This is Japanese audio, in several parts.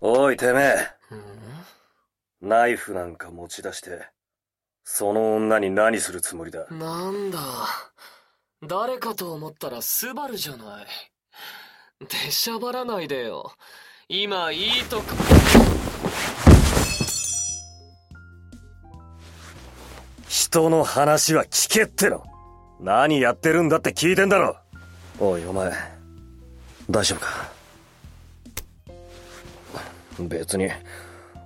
おいてめえ。ナイフなんか持ち出して、その女に何するつもりだ？なんだ。誰かと思ったらスバルじゃない。出しゃばらないでよ。今いいとこ。人の話は聞けっての。何やってるんだって聞いてんだろ。おいお前、大丈夫か？別に、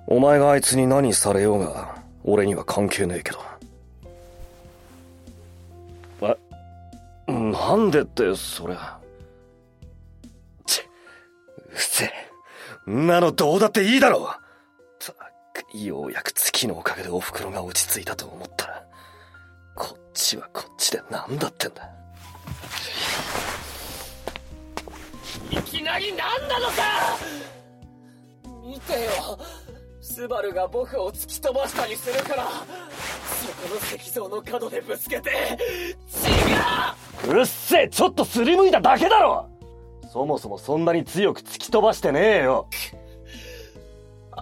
お前があいつに何されようが、俺には関係ねえけど。えなんでって、そりゃ。ち、うっせえ。なのどうだっていいだろたく、ようやく月のおかげでお袋が落ち着いたと思ったら、こっちはこっちで何だってんだ。いきなり何なのさ見てよ。スバルが僕を突き飛ばしたりするからそこの石像の角でぶつけて違ううっせえちょっとすりむいただけだろ！そもそもそんなに強く突き飛ばしてねえよ。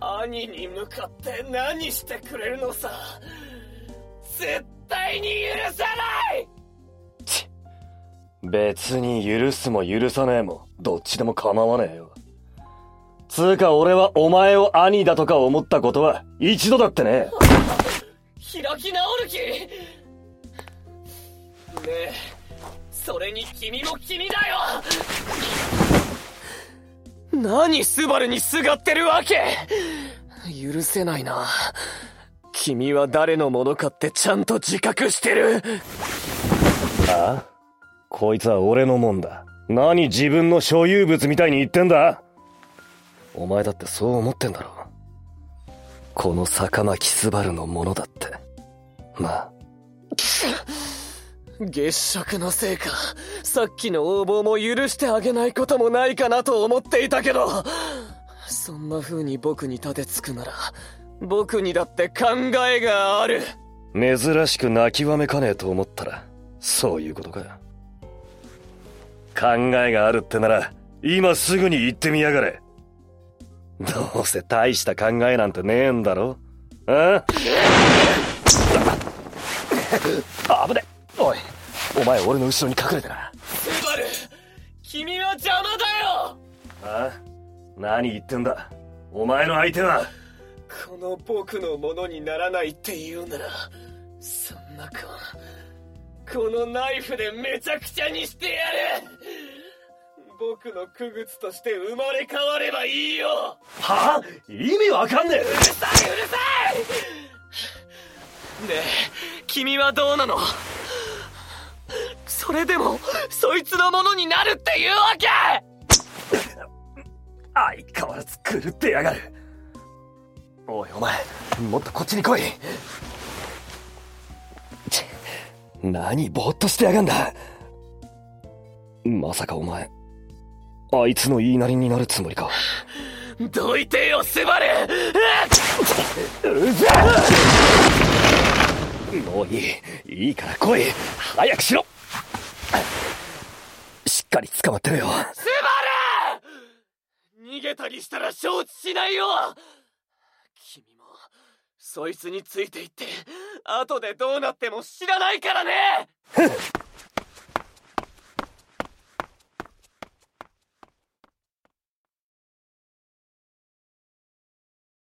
兄に向かって何してくれるのさ？絶対に許さない！ち別に許すも許さねえもどっちでも構わねえよつうか俺はお前を兄だとか思ったことは一度だってね。開き直る気。ねえそれに君も君だよ。何スバルにすがってるわけ。許せないな。君は誰のものかってちゃんと自覚してる。あこいつは俺のもんだ。何自分の所有物みたいに言ってんだ？お前だってそう思ってんだろ。この坂巻スバルのものだって。なあ。月食のせいか。さっきの横暴も許してあげないこともないかなと思っていたけど。そんな風に僕に立てつくなら僕にだって考えがある。珍しく泣きわめかねえと思ったらそういうことか考えがあるってなら今すぐに言ってみやがれ どうせ大した考えなんてねえんだろ。あ？あ危ねおいお前俺の後ろに隠れてな。スバル君は邪魔だよ。あ？何言ってんだ。お前の相手は。この僕のものにならないって言うならそんな子このナイフでめちゃくちゃにしてやる僕の区別として生まれ変わればいいよ。はあ？意味わかんねえ。うるさいうるさい。ねえ君はどうなの？それでもそいつのものになるっていうわけ！相変わらず狂ってやがる。おいお前もっとこっちに来い。何ぼーっとしてやがんだ。まさかお前あいつの言いなりになるつもりか。どいてよスバルうざもういい。いいから来い。早くしろ。しっかり捕まってるよ。スバル逃げたりしたら承知しないよ。君もそいつについていって後でどうなっても知らないからね